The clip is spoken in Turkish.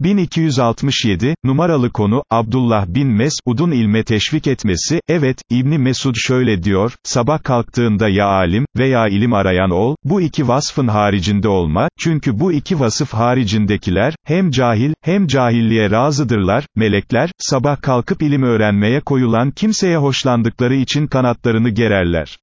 1267, numaralı konu, Abdullah bin Mesud'un ilme teşvik etmesi, evet, İbni Mesud şöyle diyor, sabah kalktığında ya alim, veya ilim arayan ol, bu iki vasfın haricinde olma, çünkü bu iki vasıf haricindekiler, hem cahil, hem cahilliğe razıdırlar, melekler, sabah kalkıp ilim öğrenmeye koyulan kimseye hoşlandıkları için kanatlarını gererler.